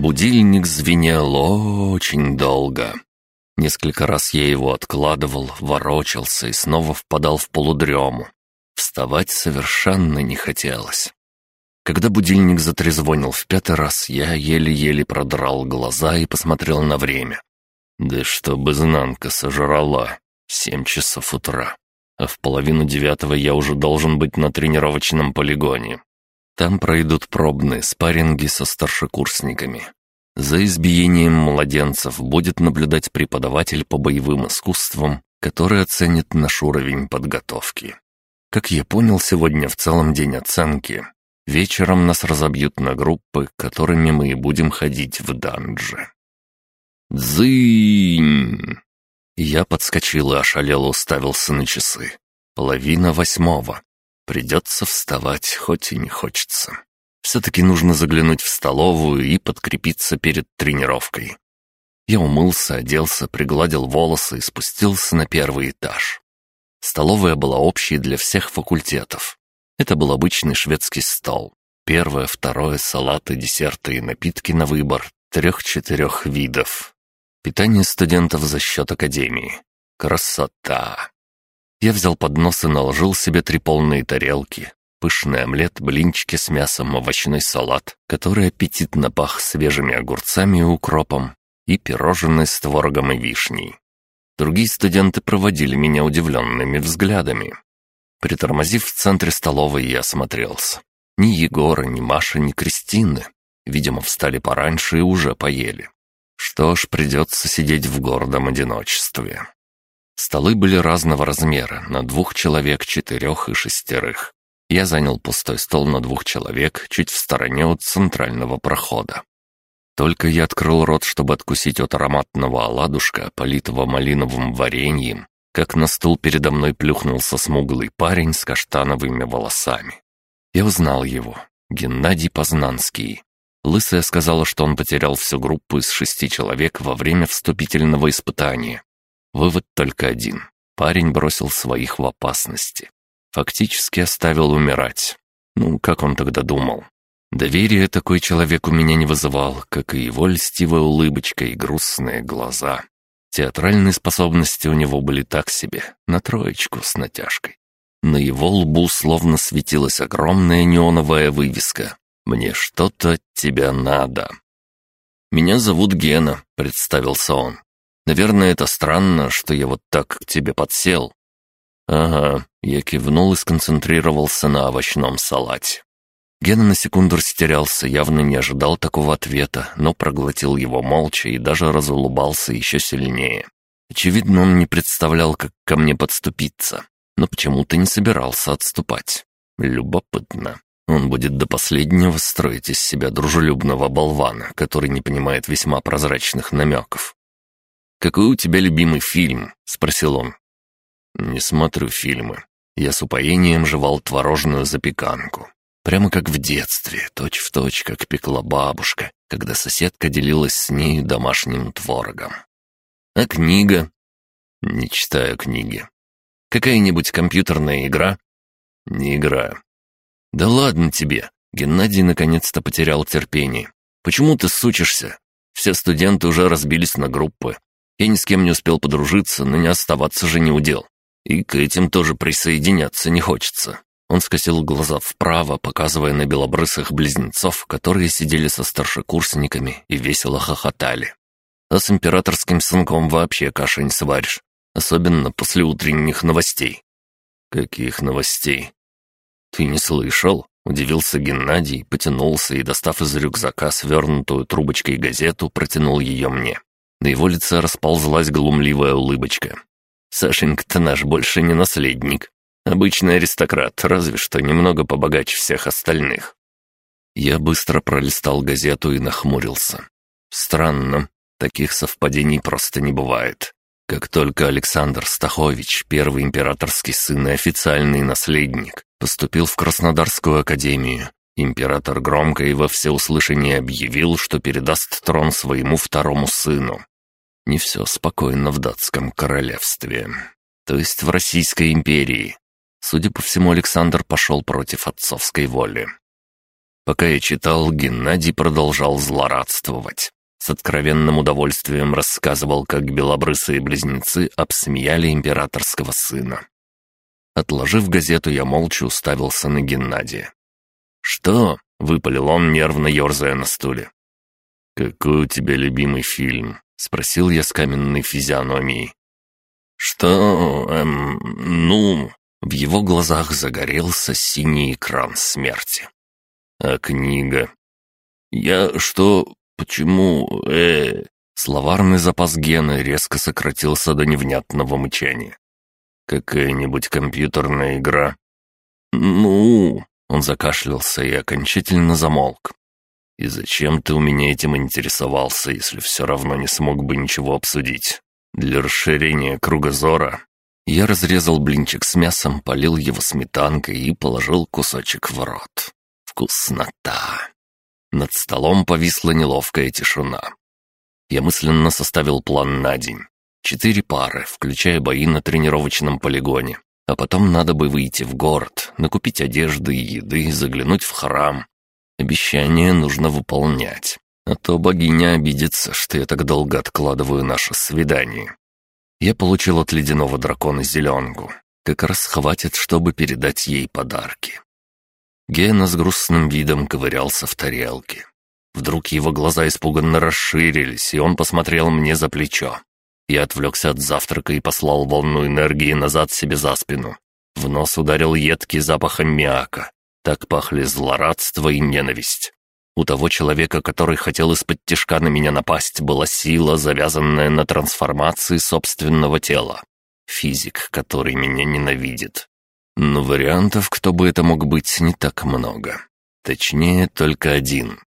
Будильник звенел очень долго. Несколько раз я его откладывал, ворочался и снова впадал в полудрему. Вставать совершенно не хотелось. Когда будильник затрезвонил в пятый раз, я еле-еле продрал глаза и посмотрел на время. Да чтобы знанка сожрала. Семь часов утра. А в половину девятого я уже должен быть на тренировочном полигоне. Там пройдут пробные спарринги со старшекурсниками. За избиением младенцев будет наблюдать преподаватель по боевым искусствам, который оценит наш уровень подготовки. Как я понял, сегодня в целом день оценки. Вечером нас разобьют на группы, которыми мы и будем ходить в данже. Дзынь! Я подскочил и ошалело уставился на часы. Половина восьмого. Придется вставать, хоть и не хочется. Все-таки нужно заглянуть в столовую и подкрепиться перед тренировкой. Я умылся, оделся, пригладил волосы и спустился на первый этаж. Столовая была общей для всех факультетов. Это был обычный шведский стол. Первое, второе, салаты, десерты и напитки на выбор трех-четырех видов. Питание студентов за счет академии. Красота! Я взял поднос и наложил себе три полные тарелки. Пышный омлет, блинчики с мясом, овощной салат, который аппетитно пах свежими огурцами и укропом, и пирожные с творогом и вишней. Другие студенты проводили меня удивленными взглядами. Притормозив в центре столовой, я осмотрелся. Ни Егора, ни Маша, ни Кристины. Видимо, встали пораньше и уже поели. Что ж, придется сидеть в гордом одиночестве. Столы были разного размера, на двух человек, четырех и шестерых. Я занял пустой стол на двух человек, чуть в стороне от центрального прохода. Только я открыл рот, чтобы откусить от ароматного оладушка, политого малиновым вареньем, как на стул передо мной плюхнулся смуглый парень с каштановыми волосами. Я узнал его. Геннадий Познанский. Лысая сказала, что он потерял всю группу из шести человек во время вступительного испытания. Вывод только один. Парень бросил своих в опасности. Фактически оставил умирать. Ну, как он тогда думал? Доверие такой человек у меня не вызывал, как и его льстивая улыбочка и грустные глаза. Театральные способности у него были так себе, на троечку с натяжкой. На его лбу словно светилась огромная неоновая вывеска «Мне что-то от тебя надо». «Меня зовут Гена», — представился он. «Наверное, это странно, что я вот так к тебе подсел». «Ага», — я кивнул и сконцентрировался на овощном салате. Гена на секунду растерялся, явно не ожидал такого ответа, но проглотил его молча и даже разулыбался еще сильнее. Очевидно, он не представлял, как ко мне подступиться, но почему-то не собирался отступать. Любопытно. Он будет до последнего строить из себя дружелюбного болвана, который не понимает весьма прозрачных намеков. «Какой у тебя любимый фильм?» — спросил он. «Не смотрю фильмы. Я с упоением жевал творожную запеканку. Прямо как в детстве, точь-в-точь, точь, как пекла бабушка, когда соседка делилась с ней домашним творогом. А книга? Не читаю книги. Какая-нибудь компьютерная игра? Не играю. «Да ладно тебе!» Геннадий наконец-то потерял терпение. «Почему ты сучишься? Все студенты уже разбились на группы. Я ни с кем не успел подружиться, но не оставаться же не удел. И к этим тоже присоединяться не хочется». Он скосил глаза вправо, показывая на белобрысых близнецов, которые сидели со старшекурсниками и весело хохотали. А с императорским сынком вообще каши не сваришь, особенно после утренних новостей. «Каких новостей?» «Ты не слышал?» — удивился Геннадий, потянулся и, достав из рюкзака свернутую трубочкой газету, протянул ее мне. На его лице расползлась глумливая улыбочка. «Сашенька-то наш больше не наследник. Обычный аристократ, разве что немного побогаче всех остальных». Я быстро пролистал газету и нахмурился. Странно, таких совпадений просто не бывает. Как только Александр Стахович, первый императорский сын и официальный наследник, поступил в Краснодарскую академию, император громко и во всеуслышание объявил, что передаст трон своему второму сыну. Не все спокойно в датском королевстве, то есть в Российской империи. Судя по всему, Александр пошел против отцовской воли. Пока я читал, Геннадий продолжал злорадствовать. С откровенным удовольствием рассказывал, как белобрысые близнецы обсмеяли императорского сына. Отложив газету, я молча уставился на Геннадия. «Что?» — выпалил он, нервно ерзая на стуле. «Какой у тебя любимый фильм?» — спросил я с каменной физиономией. «Что? Эм, ну...» В его глазах загорелся синий экран смерти. «А книга?» «Я что? Почему? э Словарный запас Гены резко сократился до невнятного мычания. «Какая-нибудь компьютерная игра?» «Ну...» Он закашлялся и окончательно замолк. «И зачем ты у меня этим интересовался, если все равно не смог бы ничего обсудить? Для расширения кругозора?» Я разрезал блинчик с мясом, полил его сметанкой и положил кусочек в рот. Вкуснота! Над столом повисла неловкая тишина. Я мысленно составил план на день. Четыре пары, включая бои на тренировочном полигоне. А потом надо бы выйти в город, накупить одежды и еды, заглянуть в храм. Обещание нужно выполнять. А то богиня обидится, что я так долго откладываю наше свидание. Я получил от ледяного дракона зеленку. Как раз хватит, чтобы передать ей подарки. Гена с грустным видом ковырялся в тарелке. Вдруг его глаза испуганно расширились, и он посмотрел мне за плечо. Я отвлекся от завтрака и послал волну энергии назад себе за спину. В нос ударил едкий запах аммиака. Так пахли злорадство и ненависть. У того человека, который хотел из-под тишка на меня напасть, была сила, завязанная на трансформации собственного тела. Физик, который меня ненавидит. Но вариантов, кто бы это мог быть, не так много. Точнее, только один.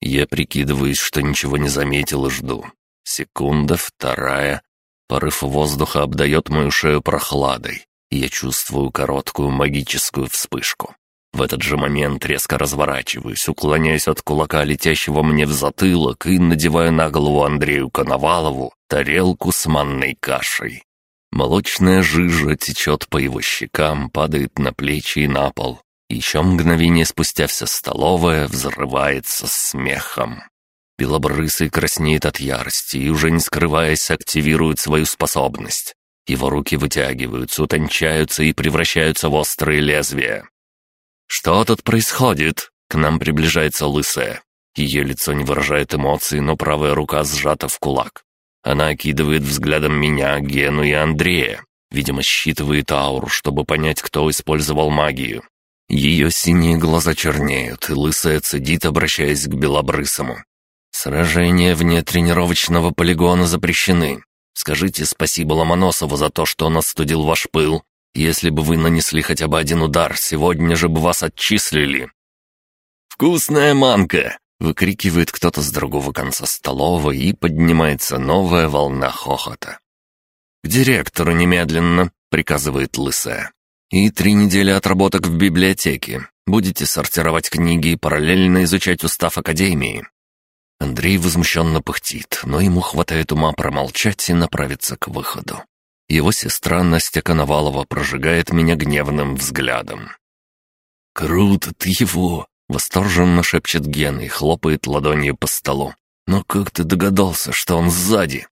Я прикидываюсь, что ничего не заметил и жду. Секунда, вторая. Порыв воздуха обдает мою шею прохладой, я чувствую короткую магическую вспышку. В этот же момент резко разворачиваюсь, уклоняясь от кулака, летящего мне в затылок, и надеваю на голову Андрею Коновалову тарелку с манной кашей. Молочная жижа течет по его щекам, падает на плечи и на пол. Еще мгновение спустя вся столовая взрывается смехом. Белобрысый краснеет от ярости и, уже не скрываясь, активирует свою способность. Его руки вытягиваются, утончаются и превращаются в острые лезвия. «Что тут происходит?» К нам приближается лысая. Ее лицо не выражает эмоций, но правая рука сжата в кулак. Она окидывает взглядом меня, Гену и Андрея. Видимо, считывает ауру, чтобы понять, кто использовал магию. Ее синие глаза чернеют, и лысая цедит, обращаясь к белобрысому. Сражения вне тренировочного полигона запрещены. Скажите спасибо Ломоносову за то, что он остудил ваш пыл. Если бы вы нанесли хотя бы один удар, сегодня же бы вас отчислили». «Вкусная манка!» — выкрикивает кто-то с другого конца столовой, и поднимается новая волна хохота. «К директору немедленно!» — приказывает лысая. «И три недели отработок в библиотеке. Будете сортировать книги и параллельно изучать устав Академии. Андрей возмущенно пыхтит, но ему хватает ума промолчать и направиться к выходу. Его сестра Настя Коновалова прожигает меня гневным взглядом. «Круто ты его!» — восторженно шепчет Ген и хлопает ладонью по столу. «Но как ты догадался, что он сзади?»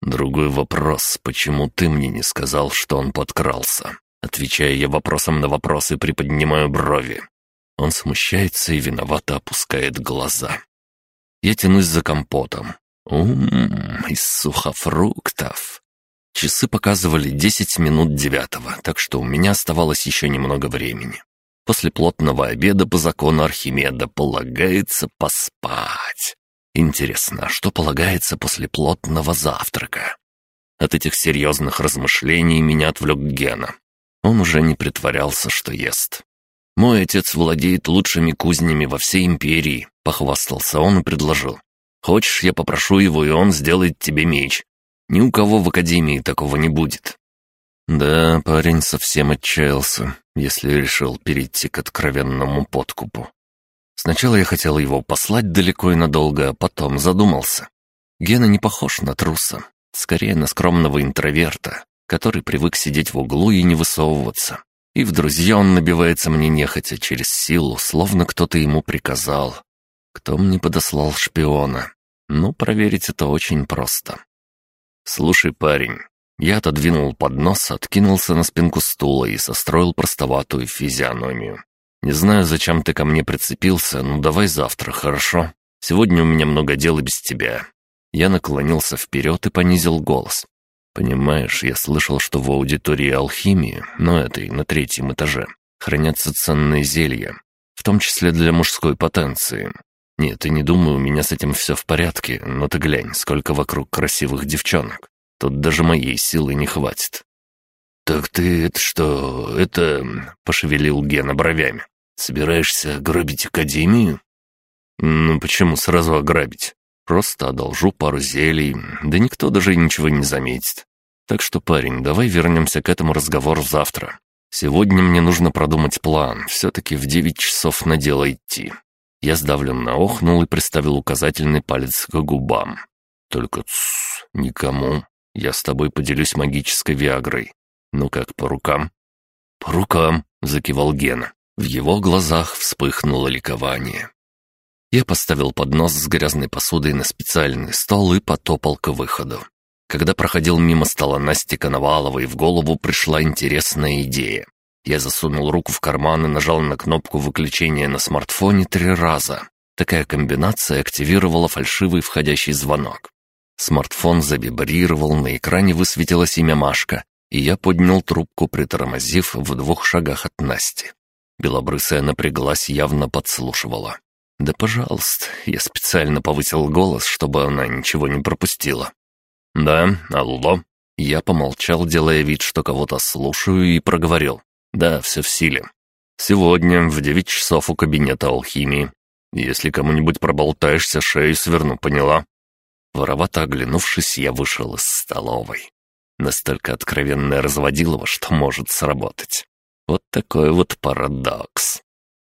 «Другой вопрос, почему ты мне не сказал, что он подкрался?» Отвечая я вопросом на вопрос и приподнимаю брови. Он смущается и виновато опускает глаза. Я тянусь за компотом. Умм, из сухофруктов. Часы показывали десять минут девятого, так что у меня оставалось еще немного времени. После плотного обеда по закону Архимеда полагается поспать. Интересно, а что полагается после плотного завтрака? От этих серьезных размышлений меня отвлек Гена. Он уже не притворялся, что ест. «Мой отец владеет лучшими кузнями во всей империи», — похвастался он и предложил. «Хочешь, я попрошу его, и он сделает тебе меч. Ни у кого в академии такого не будет». Да, парень совсем отчаялся, если решил перейти к откровенному подкупу. Сначала я хотел его послать далеко и надолго, а потом задумался. Гена не похож на труса, скорее на скромного интроверта, который привык сидеть в углу и не высовываться. И в друзья он набивается мне нехотя через силу, словно кто-то ему приказал. Кто мне подослал шпиона? Ну, проверить это очень просто. «Слушай, парень». Я отодвинул поднос, откинулся на спинку стула и состроил простоватую физиономию. «Не знаю, зачем ты ко мне прицепился, но давай завтра, хорошо? Сегодня у меня много дел и без тебя». Я наклонился вперед и понизил голос. «Понимаешь, я слышал, что в аудитории алхимии, но этой, на третьем этаже, хранятся ценные зелья, в том числе для мужской потенции. Нет, и не думаю, у меня с этим все в порядке, но ты глянь, сколько вокруг красивых девчонок. Тут даже моей силы не хватит». «Так ты это что, это...» — пошевелил Гена бровями. «Собираешься грабить Академию?» «Ну почему сразу ограбить? Просто одолжу пару зелий, да никто даже ничего не заметит. Так что, парень, давай вернемся к этому разговору завтра. Сегодня мне нужно продумать план, все-таки в девять часов на дело идти. Я сдавленно охнул и приставил указательный палец к губам. «Только тссс, никому. Я с тобой поделюсь магической виагрой. Ну как, по рукам?» «По рукам», — закивал Гена. В его глазах вспыхнуло ликование. Я поставил поднос с грязной посудой на специальный стол и потопал к выходу. Когда проходил мимо стола Насти Коноваловой, в голову пришла интересная идея. Я засунул руку в карман и нажал на кнопку выключения на смартфоне три раза. Такая комбинация активировала фальшивый входящий звонок. Смартфон завибрировал, на экране высветилось имя Машка, и я поднял трубку, притормозив в двух шагах от Насти. Белобрысая напряглась, явно подслушивала. «Да пожалуйста», я специально повысил голос, чтобы она ничего не пропустила. «Да, алло». Я помолчал, делая вид, что кого-то слушаю, и проговорил. Да, все в силе. Сегодня в девять часов у кабинета алхимии. Если кому-нибудь проболтаешься, шею сверну, поняла?» Воровато оглянувшись, я вышел из столовой. Настолько откровенное разводилово, что может сработать. Вот такой вот парадокс.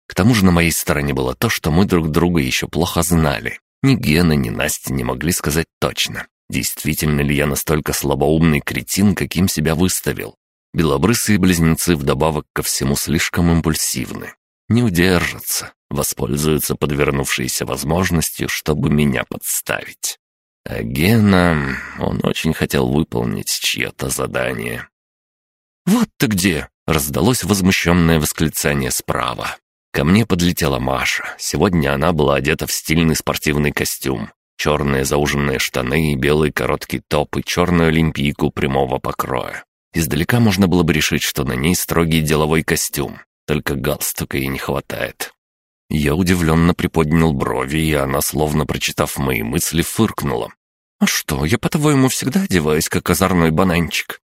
К тому же на моей стороне было то, что мы друг друга еще плохо знали. Ни Гена, ни Настя не могли сказать точно. Действительно ли я настолько слабоумный кретин, каким себя выставил? Белобрысые близнецы вдобавок ко всему слишком импульсивны. Не удержатся, воспользуются подвернувшейся возможностью, чтобы меня подставить. А Гена, он очень хотел выполнить чье-то задание. «Вот ты где!» — раздалось возмущенное восклицание справа. Ко мне подлетела Маша. Сегодня она была одета в стильный спортивный костюм. Черные зауженные штаны, белый короткий топ и черную олимпийку прямого покроя. Издалека можно было бы решить, что на ней строгий деловой костюм, только галстука ей не хватает. Я удивленно приподнял брови, и она, словно прочитав мои мысли, фыркнула. «А что, я, по-твоему, всегда одеваюсь, как озорной бананчик?»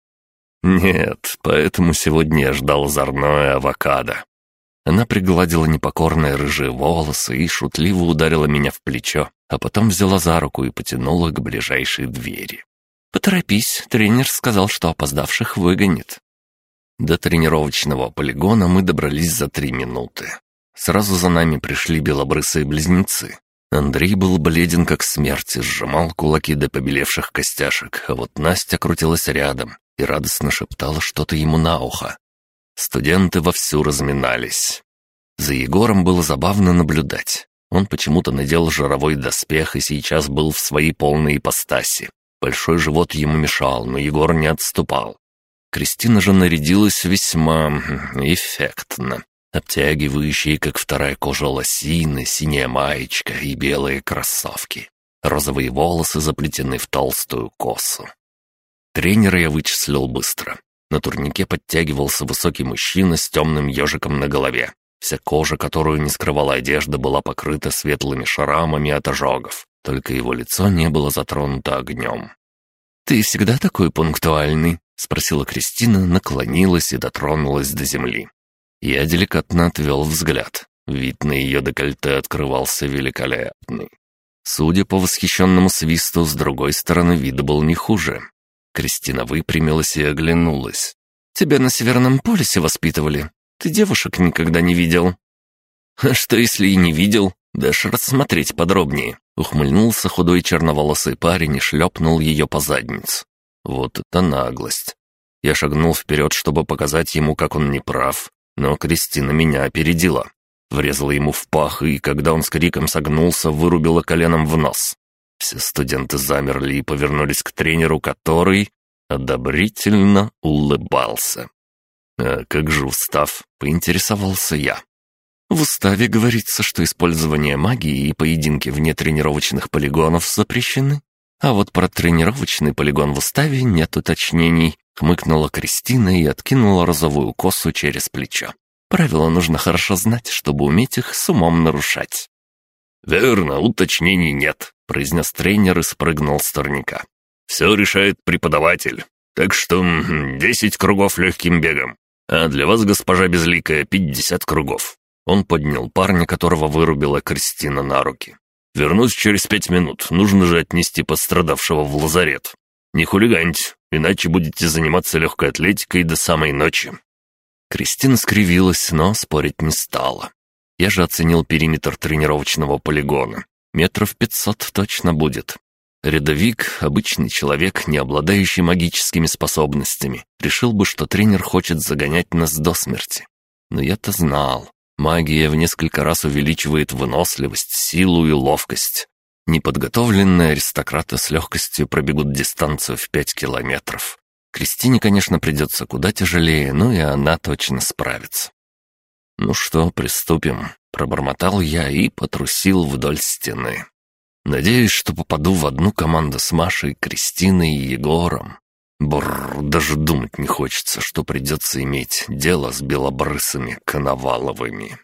«Нет, поэтому сегодня я ждал озорное авокадо». Она пригладила непокорные рыжие волосы и шутливо ударила меня в плечо, а потом взяла за руку и потянула к ближайшей двери. «Поторопись, тренер сказал, что опоздавших выгонит». До тренировочного полигона мы добрались за три минуты. Сразу за нами пришли белобрысые близнецы. Андрей был бледен как смерть и сжимал кулаки до побелевших костяшек, а вот Настя крутилась рядом и радостно шептала что-то ему на ухо. Студенты вовсю разминались. За Егором было забавно наблюдать. Он почему-то надел жировой доспех и сейчас был в своей полной ипостаси. Большой живот ему мешал, но Егор не отступал. Кристина же нарядилась весьма эффектно. Обтягивающие, как вторая кожа лосины, синяя маечка и белые кроссовки. Розовые волосы заплетены в толстую косу. Тренера я вычислил быстро. На турнике подтягивался высокий мужчина с темным ежиком на голове. Вся кожа, которую не скрывала одежда, была покрыта светлыми шрамами от ожогов только его лицо не было затронуто огнем. «Ты всегда такой пунктуальный?» — спросила Кристина, наклонилась и дотронулась до земли. Я деликатно отвел взгляд. Вид на ее декольте открывался великолепный. Судя по восхищенному свисту, с другой стороны вида был не хуже. Кристина выпрямилась и оглянулась. «Тебя на Северном полюсе воспитывали. Ты девушек никогда не видел». «А что, если и не видел? Дашь рассмотреть подробнее?» Ухмыльнулся худой черноволосый парень и шлепнул ее по заднице. Вот это наглость. Я шагнул вперед, чтобы показать ему, как он не прав, Но Кристина меня опередила. Врезала ему в пах, и когда он с криком согнулся, вырубила коленом в нос. Все студенты замерли и повернулись к тренеру, который одобрительно улыбался. «А как же устав?» — поинтересовался я. В уставе говорится, что использование магии и поединки вне тренировочных полигонов запрещены. А вот про тренировочный полигон в уставе нет уточнений, хмыкнула Кристина и откинула розовую косу через плечо. Правила нужно хорошо знать, чтобы уметь их с умом нарушать. «Верно, уточнений нет», — произнес тренер и спрыгнул с турника. «Все решает преподаватель. Так что десять кругов легким бегом. А для вас, госпожа Безликая, пятьдесят кругов». Он поднял парня, которого вырубила Кристина на руки. «Вернусь через пять минут. Нужно же отнести пострадавшего в лазарет. Не хулиганьте, иначе будете заниматься легкой атлетикой до самой ночи». Кристина скривилась, но спорить не стала. Я же оценил периметр тренировочного полигона. Метров пятьсот точно будет. Рядовик, обычный человек, не обладающий магическими способностями, решил бы, что тренер хочет загонять нас до смерти. Но я-то знал. Магия в несколько раз увеличивает выносливость, силу и ловкость. Неподготовленные аристократы с легкостью пробегут дистанцию в пять километров. Кристине, конечно, придется куда тяжелее, но и она точно справится. «Ну что, приступим», — пробормотал я и потрусил вдоль стены. Надеюсь, что попаду в одну команду с Машей, Кристиной и Егором. Бррр, даже думать не хочется, что придется иметь дело с белобрысыми Коноваловыми.